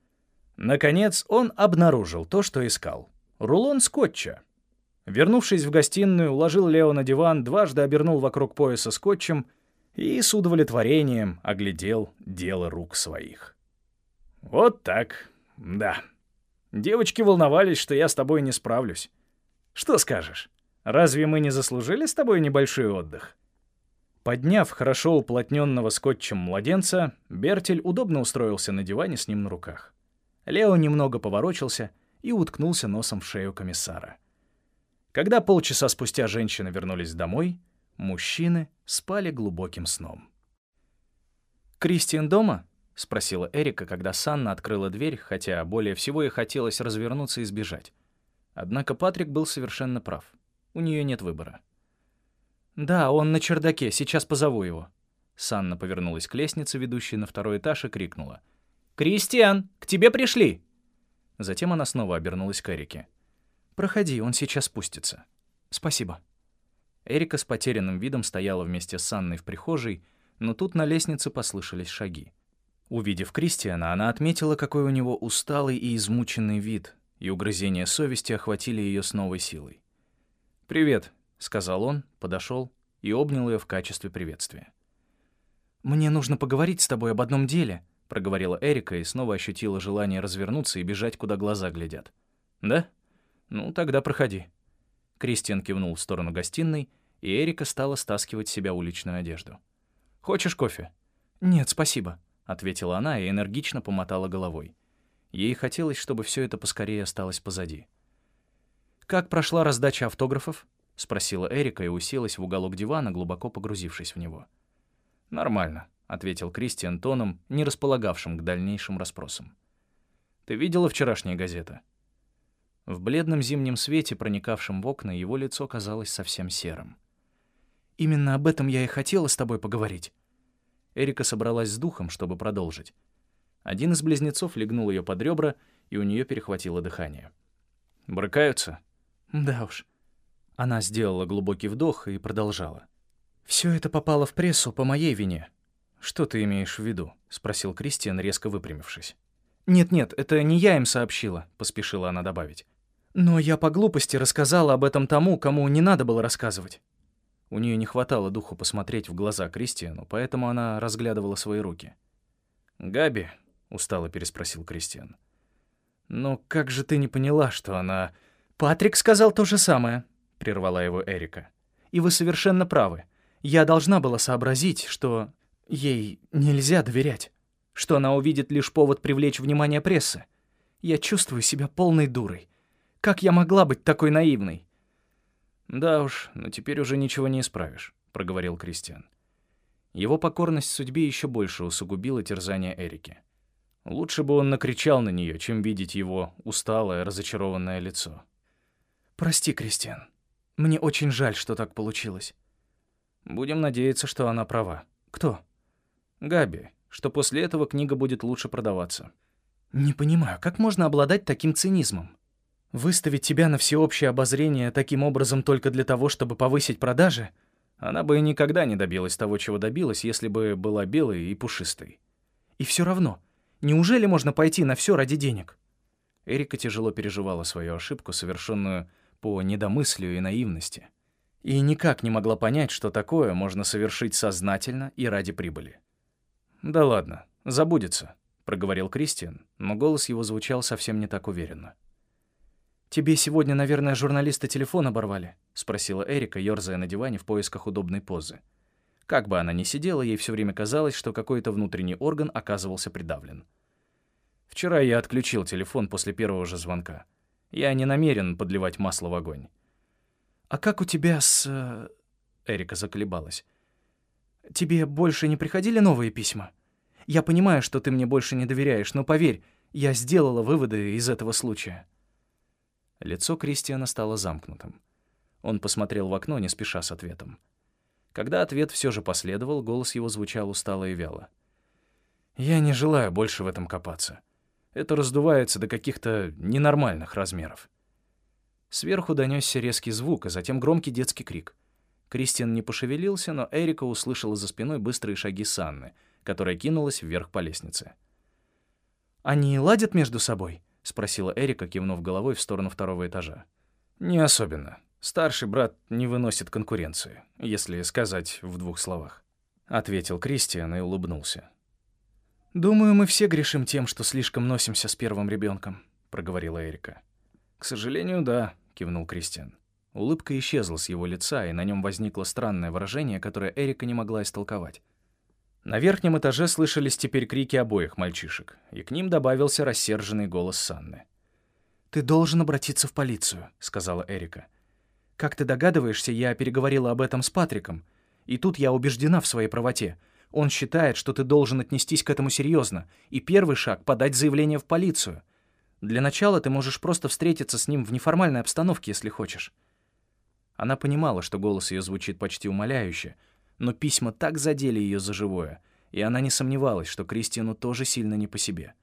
Наконец он обнаружил то, что искал. Рулон скотча. Вернувшись в гостиную, уложил Лео на диван, дважды обернул вокруг пояса скотчем и с удовлетворением оглядел дело рук своих. «Вот так, да». Девочки волновались, что я с тобой не справлюсь. Что скажешь? Разве мы не заслужили с тобой небольшой отдых? Подняв хорошо уплотненного скотчем младенца, Бертель удобно устроился на диване с ним на руках. Лео немного поворочился и уткнулся носом в шею комиссара. Когда полчаса спустя женщины вернулись домой, мужчины спали глубоким сном. «Кристиан дома?» — спросила Эрика, когда Санна открыла дверь, хотя более всего ей хотелось развернуться и сбежать. Однако Патрик был совершенно прав. У нее нет выбора. «Да, он на чердаке, сейчас позову его». Санна повернулась к лестнице, ведущей на второй этаж, и крикнула. «Кристиан, к тебе пришли!» Затем она снова обернулась к Эрике. «Проходи, он сейчас спустится». «Спасибо». Эрика с потерянным видом стояла вместе с Анной в прихожей, но тут на лестнице послышались шаги. Увидев Кристиана, она отметила, какой у него усталый и измученный вид, и угрызения совести охватили ее с новой силой. «Привет», — сказал он, подошел и обнял ее в качестве приветствия. «Мне нужно поговорить с тобой об одном деле», — проговорила Эрика и снова ощутила желание развернуться и бежать, куда глаза глядят. «Да? Ну, тогда проходи». Кристиан кивнул в сторону гостиной, и Эрика стала стаскивать себя уличную одежду. «Хочешь кофе?» «Нет, спасибо», — ответила она и энергично помотала головой. Ей хотелось, чтобы все это поскорее осталось позади. «Как прошла раздача автографов?» — спросила Эрика и уселась в уголок дивана, глубоко погрузившись в него. «Нормально», — ответил Кристиан тоном, не располагавшим к дальнейшим расспросам. «Ты видела вчерашние газеты?» В бледном зимнем свете, проникавшем в окна, его лицо казалось совсем серым. «Именно об этом я и хотела с тобой поговорить». Эрика собралась с духом, чтобы продолжить. Один из близнецов легнул ее под ребра, и у нее перехватило дыхание. «Брыкаются?» «Да уж». Она сделала глубокий вдох и продолжала. «Все это попало в прессу по моей вине». «Что ты имеешь в виду?» — спросил Кристиан, резко выпрямившись. «Нет-нет, это не я им сообщила», — поспешила она добавить. Но я по глупости рассказала об этом тому, кому не надо было рассказывать. У нее не хватало духу посмотреть в глаза Кристиану, поэтому она разглядывала свои руки. «Габи?» — устало переспросил Кристиан. «Но как же ты не поняла, что она...» «Патрик сказал то же самое», — прервала его Эрика. «И вы совершенно правы. Я должна была сообразить, что ей нельзя доверять, что она увидит лишь повод привлечь внимание прессы. Я чувствую себя полной дурой. Как я могла быть такой наивной?» «Да уж, но теперь уже ничего не исправишь», — проговорил Кристиан. Его покорность судьбе еще больше усугубила терзание Эрики. Лучше бы он накричал на нее, чем видеть его усталое, разочарованное лицо. «Прости, Кристиан. Мне очень жаль, что так получилось». «Будем надеяться, что она права». «Кто?» «Габи, что после этого книга будет лучше продаваться». «Не понимаю, как можно обладать таким цинизмом? Выставить тебя на всеобщее обозрение таким образом только для того, чтобы повысить продажи? Она бы никогда не добилась того, чего добилась, если бы была белой и пушистой. И все равно, неужели можно пойти на все ради денег? Эрика тяжело переживала свою ошибку, совершенную по недомыслию и наивности, и никак не могла понять, что такое можно совершить сознательно и ради прибыли. «Да ладно, забудется», — проговорил Кристиан, но голос его звучал совсем не так уверенно. «Тебе сегодня, наверное, журналисты телефон оборвали?» — спросила Эрика, ёрзая на диване в поисках удобной позы. Как бы она ни сидела, ей все время казалось, что какой-то внутренний орган оказывался придавлен. «Вчера я отключил телефон после первого же звонка. Я не намерен подливать масло в огонь». «А как у тебя с...» э, Эрика заколебалась. «Тебе больше не приходили новые письма? Я понимаю, что ты мне больше не доверяешь, но поверь, я сделала выводы из этого случая». Лицо Кристиана стало замкнутым. Он посмотрел в окно, не спеша с ответом. Когда ответ все же последовал, голос его звучал устало и вяло. «Я не желаю больше в этом копаться. Это раздувается до каких-то ненормальных размеров». Сверху донесся резкий звук, а затем громкий детский крик. Кристиан не пошевелился, но Эрика услышала за спиной быстрые шаги Санны, которая кинулась вверх по лестнице. «Они ладят между собой?» — спросила Эрика, кивнув головой в сторону второго этажа. «Не особенно. Старший брат не выносит конкуренции, если сказать в двух словах», — ответил Кристиан и улыбнулся. «Думаю, мы все грешим тем, что слишком носимся с первым ребенком, проговорила Эрика. «К сожалению, да», — кивнул Кристиан. Улыбка исчезла с его лица, и на нем возникло странное выражение, которое Эрика не могла истолковать. На верхнем этаже слышались теперь крики обоих мальчишек, и к ним добавился рассерженный голос Санны. «Ты должен обратиться в полицию», — сказала Эрика. «Как ты догадываешься, я переговорила об этом с Патриком, и тут я убеждена в своей правоте. Он считает, что ты должен отнестись к этому серьезно, и первый шаг — подать заявление в полицию. Для начала ты можешь просто встретиться с ним в неформальной обстановке, если хочешь». Она понимала, что голос ее звучит почти умоляюще — но письма так задели ее за живое, и она не сомневалась, что Кристину тоже сильно не по себе.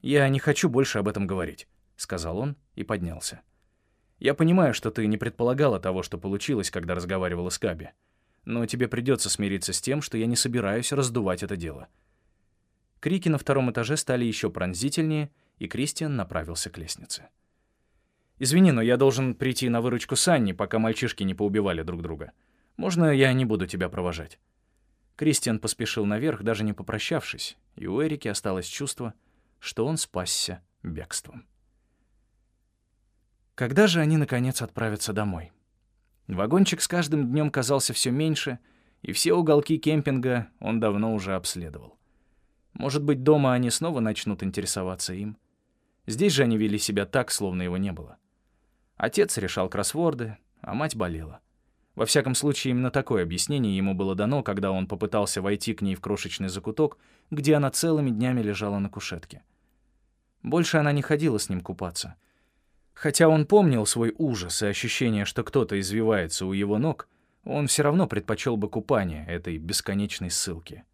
«Я не хочу больше об этом говорить», — сказал он и поднялся. «Я понимаю, что ты не предполагала того, что получилось, когда разговаривала с Каби, но тебе придется смириться с тем, что я не собираюсь раздувать это дело». Крики на втором этаже стали еще пронзительнее, и Кристиан направился к лестнице. «Извини, но я должен прийти на выручку Санни, пока мальчишки не поубивали друг друга. Можно я не буду тебя провожать?» Кристиан поспешил наверх, даже не попрощавшись, и у Эрики осталось чувство, что он спасся бегством. Когда же они, наконец, отправятся домой? Вагончик с каждым днем казался все меньше, и все уголки кемпинга он давно уже обследовал. Может быть, дома они снова начнут интересоваться им. Здесь же они вели себя так, словно его не было. Отец решал кроссворды, а мать болела. Во всяком случае, именно такое объяснение ему было дано, когда он попытался войти к ней в крошечный закуток, где она целыми днями лежала на кушетке. Больше она не ходила с ним купаться. Хотя он помнил свой ужас и ощущение, что кто-то извивается у его ног, он все равно предпочел бы купание этой бесконечной ссылки.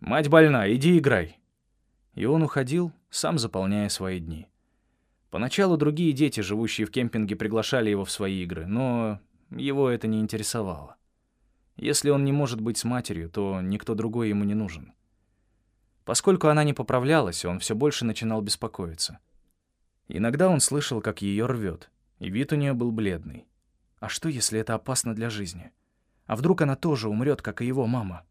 «Мать больна, иди играй». И он уходил, сам заполняя свои дни. Поначалу другие дети, живущие в кемпинге, приглашали его в свои игры, но его это не интересовало. Если он не может быть с матерью, то никто другой ему не нужен. Поскольку она не поправлялась, он все больше начинал беспокоиться. Иногда он слышал, как ее рвет, и вид у нее был бледный. А что, если это опасно для жизни? А вдруг она тоже умрет, как и его мама?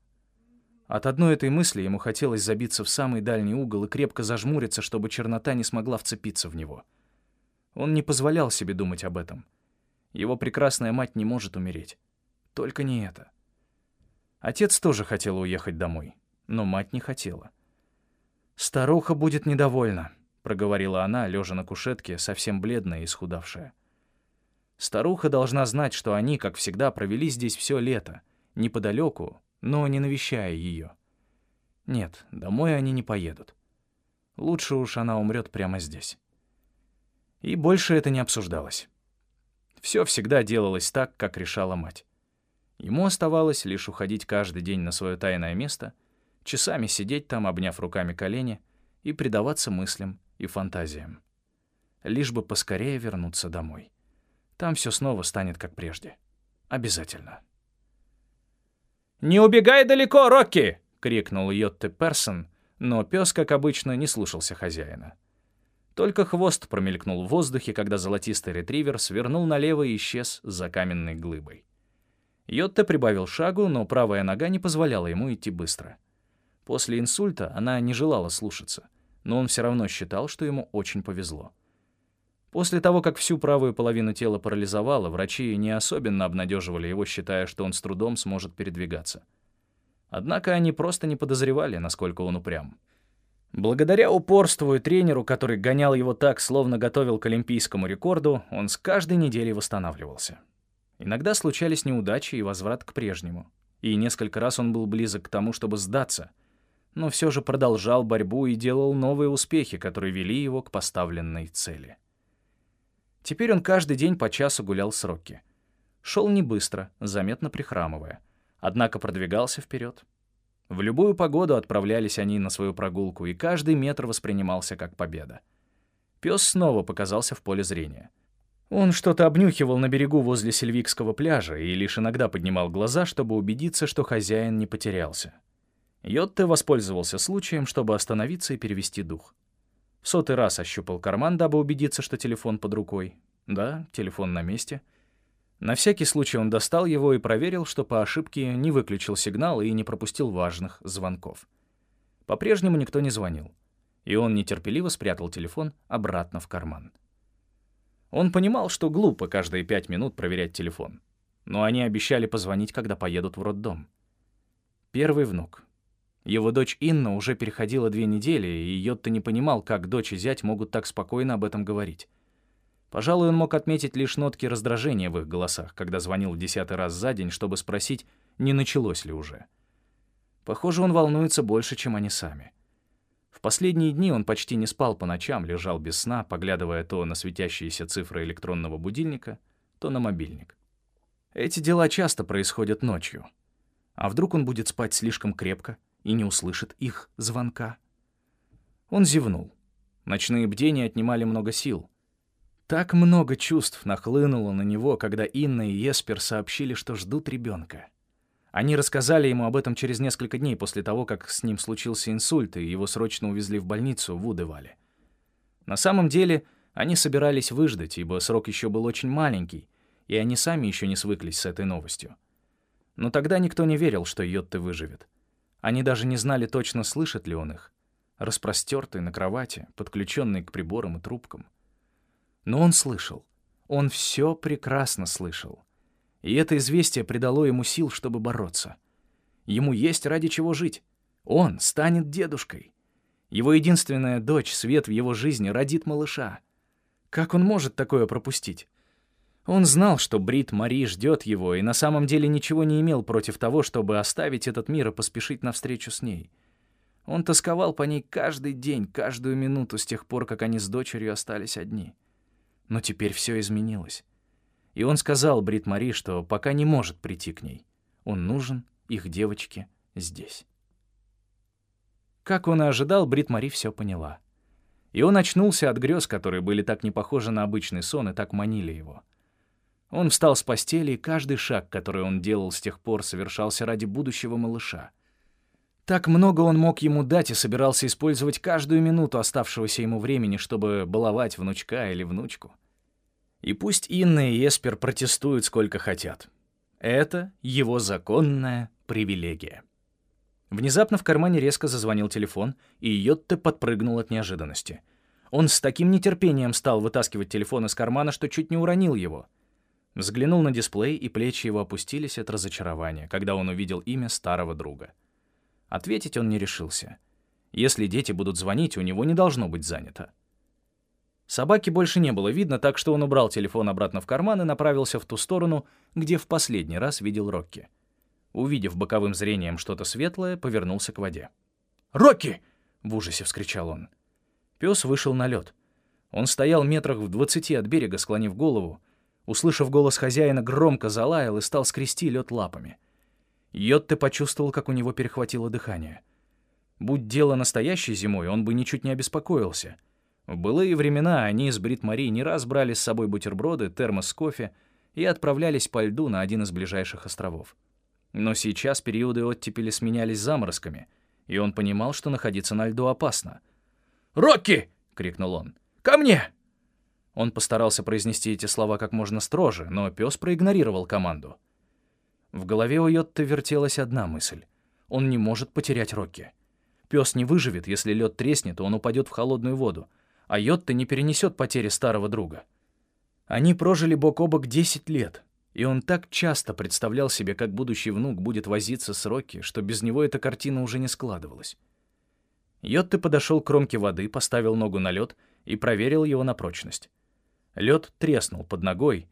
От одной этой мысли ему хотелось забиться в самый дальний угол и крепко зажмуриться, чтобы чернота не смогла вцепиться в него. Он не позволял себе думать об этом. Его прекрасная мать не может умереть. Только не это. Отец тоже хотел уехать домой, но мать не хотела. «Старуха будет недовольна», — проговорила она, лежа на кушетке, совсем бледная и исхудавшая. Старуха должна знать, что они, как всегда, провели здесь все лето, неподалеку, но не навещая ее. Нет, домой они не поедут. Лучше уж она умрет прямо здесь. И больше это не обсуждалось. Все всегда делалось так, как решала мать. Ему оставалось лишь уходить каждый день на свое тайное место, часами сидеть там, обняв руками колени, и предаваться мыслям и фантазиям. Лишь бы поскорее вернуться домой. Там все снова станет как прежде. Обязательно. «Не убегай далеко, Рокки!» — крикнул Йотте Персон, но пес, как обычно, не слушался хозяина. Только хвост промелькнул в воздухе, когда золотистый ретривер свернул налево и исчез за каменной глыбой. Йотте прибавил шагу, но правая нога не позволяла ему идти быстро. После инсульта она не желала слушаться, но он все равно считал, что ему очень повезло. После того, как всю правую половину тела парализовало, врачи не особенно обнадеживали его, считая, что он с трудом сможет передвигаться. Однако они просто не подозревали, насколько он упрям. Благодаря упорству и тренеру, который гонял его так, словно готовил к олимпийскому рекорду, он с каждой неделей восстанавливался. Иногда случались неудачи и возврат к прежнему. И несколько раз он был близок к тому, чтобы сдаться, но все же продолжал борьбу и делал новые успехи, которые вели его к поставленной цели. Теперь он каждый день по часу гулял с Рокки. Шел не быстро, заметно прихрамывая, однако продвигался вперед. В любую погоду отправлялись они на свою прогулку, и каждый метр воспринимался как победа. Пес снова показался в поле зрения. Он что-то обнюхивал на берегу возле Сильвикского пляжа и лишь иногда поднимал глаза, чтобы убедиться, что хозяин не потерялся. Йотте воспользовался случаем, чтобы остановиться и перевести дух. В сотый раз ощупал карман, дабы убедиться, что телефон под рукой. Да, телефон на месте. На всякий случай он достал его и проверил, что по ошибке не выключил сигнал и не пропустил важных звонков. По-прежнему никто не звонил, и он нетерпеливо спрятал телефон обратно в карман. Он понимал, что глупо каждые пять минут проверять телефон, но они обещали позвонить, когда поедут в роддом. Первый внук, его дочь Инна уже переходила две недели, и Йотта не понимал, как дочь и зять могут так спокойно об этом говорить. Пожалуй, он мог отметить лишь нотки раздражения в их голосах, когда звонил в десятый раз за день, чтобы спросить, не началось ли уже. Похоже, он волнуется больше, чем они сами. В последние дни он почти не спал по ночам, лежал без сна, поглядывая то на светящиеся цифры электронного будильника, то на мобильник. Эти дела часто происходят ночью. А вдруг он будет спать слишком крепко, и не услышит их звонка. Он зевнул. Ночные бдения отнимали много сил. Так много чувств нахлынуло на него, когда Инна и Еспер сообщили, что ждут ребенка. Они рассказали ему об этом через несколько дней после того, как с ним случился инсульт, и его срочно увезли в больницу в Удывале. На самом деле, они собирались выждать, ибо срок еще был очень маленький, и они сами еще не свыклись с этой новостью. Но тогда никто не верил, что Йотте выживет. Они даже не знали точно, слышит ли он их. Распростертый на кровати, подключенный к приборам и трубкам. Но он слышал. Он все прекрасно слышал. И это известие придало ему сил, чтобы бороться. Ему есть ради чего жить. Он станет дедушкой. Его единственная дочь, свет в его жизни, родит малыша. Как он может такое пропустить? Он знал, что Брит Мари ждет его, и на самом деле ничего не имел против того, чтобы оставить этот мир и поспешить навстречу с ней. Он тосковал по ней каждый день, каждую минуту с тех пор, как они с дочерью остались одни. Но теперь все изменилось. И он сказал Брит Мари, что пока не может прийти к ней. Он нужен их девочке здесь. Как он и ожидал, Брит Мари все поняла. И он очнулся от грез, которые были так не похожи на обычный сон и так манили его. Он встал с постели, и каждый шаг, который он делал с тех пор, совершался ради будущего малыша. Так много он мог ему дать и собирался использовать каждую минуту оставшегося ему времени, чтобы баловать внучка или внучку. И пусть Инна и Эспер протестуют сколько хотят. Это его законная привилегия. Внезапно в кармане резко зазвонил телефон, и Йотте подпрыгнул от неожиданности. Он с таким нетерпением стал вытаскивать телефон из кармана, что чуть не уронил его — Взглянул на дисплей, и плечи его опустились от разочарования, когда он увидел имя старого друга. Ответить он не решился. Если дети будут звонить, у него не должно быть занято. Собаки больше не было видно, так что он убрал телефон обратно в карман и направился в ту сторону, где в последний раз видел Рокки. Увидев боковым зрением что-то светлое, повернулся к воде. «Рокки!» — в ужасе вскричал он. Пес вышел на лед. Он стоял метрах в двадцати от берега, склонив голову, Услышав голос хозяина, громко залаял и стал скрести лед лапами. Йотте почувствовал, как у него перехватило дыхание. Будь дело настоящей зимой, он бы ничуть не обеспокоился. В былые времена они с Брит Мари не раз брали с собой бутерброды, термос с кофе и отправлялись по льду на один из ближайших островов. Но сейчас периоды оттепели сменялись заморозками, и он понимал, что находиться на льду опасно. «Рокки!» — крикнул он. «Ко мне!» Он постарался произнести эти слова как можно строже, но пес проигнорировал команду. В голове у Йотта вертелась одна мысль. Он не может потерять Рокки. Пес не выживет, если лед треснет, и он упадет в холодную воду, а Йотта не перенесет потери старого друга. Они прожили бок о бок 10 лет, и он так часто представлял себе, как будущий внук будет возиться с Рокки, что без него эта картина уже не складывалась. Йотте подошел к кромке воды, поставил ногу на лед и проверил его на прочность. Лед треснул под ногой,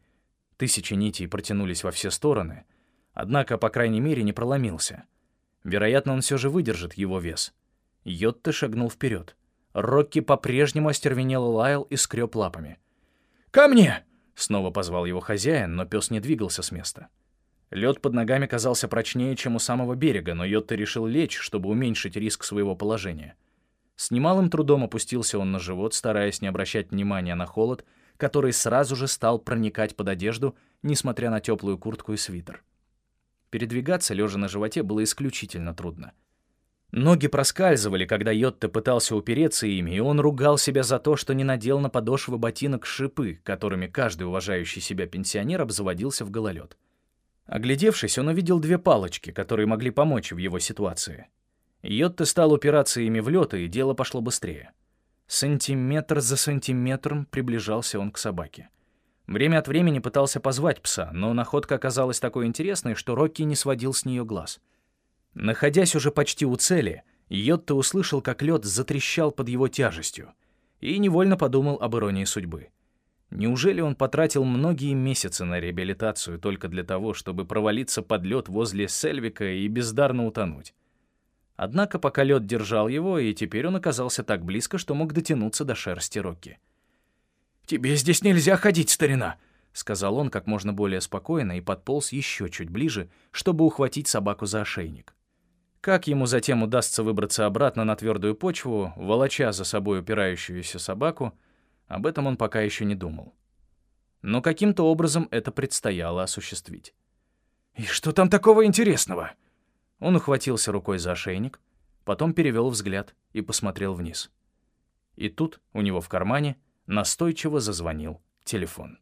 тысячи нитей протянулись во все стороны, однако, по крайней мере, не проломился. Вероятно, он все же выдержит его вес. Йотте шагнул вперед. Рокки по-прежнему остервенело лаял и скреб лапами. «Ко мне!» — снова позвал его хозяин, но пес не двигался с места. Лед под ногами казался прочнее, чем у самого берега, но Йотте решил лечь, чтобы уменьшить риск своего положения. С немалым трудом опустился он на живот, стараясь не обращать внимания на холод — который сразу же стал проникать под одежду, несмотря на теплую куртку и свитер. Передвигаться, лежа на животе, было исключительно трудно. Ноги проскальзывали, когда Йотте пытался упереться ими, и он ругал себя за то, что не надел на подошвы ботинок шипы, которыми каждый уважающий себя пенсионер обзаводился в гололед. Оглядевшись, он увидел две палочки, которые могли помочь в его ситуации. Йотте стал упираться ими в лед, и дело пошло быстрее. Сантиметр за сантиметром приближался он к собаке. Время от времени пытался позвать пса, но находка оказалась такой интересной, что Рокки не сводил с нее глаз. Находясь уже почти у цели, Йотто услышал, как лед затрещал под его тяжестью, и невольно подумал об иронии судьбы. Неужели он потратил многие месяцы на реабилитацию только для того, чтобы провалиться под лед возле Сельвика и бездарно утонуть? Однако пока лед держал его, и теперь он оказался так близко, что мог дотянуться до шерсти Рокки. «Тебе здесь нельзя ходить, старина!» — сказал он как можно более спокойно и подполз еще чуть ближе, чтобы ухватить собаку за ошейник. Как ему затем удастся выбраться обратно на твердую почву, волоча за собой упирающуюся собаку, об этом он пока еще не думал. Но каким-то образом это предстояло осуществить. «И что там такого интересного?» Он ухватился рукой за ошейник, потом перевел взгляд и посмотрел вниз. И тут у него в кармане настойчиво зазвонил телефон.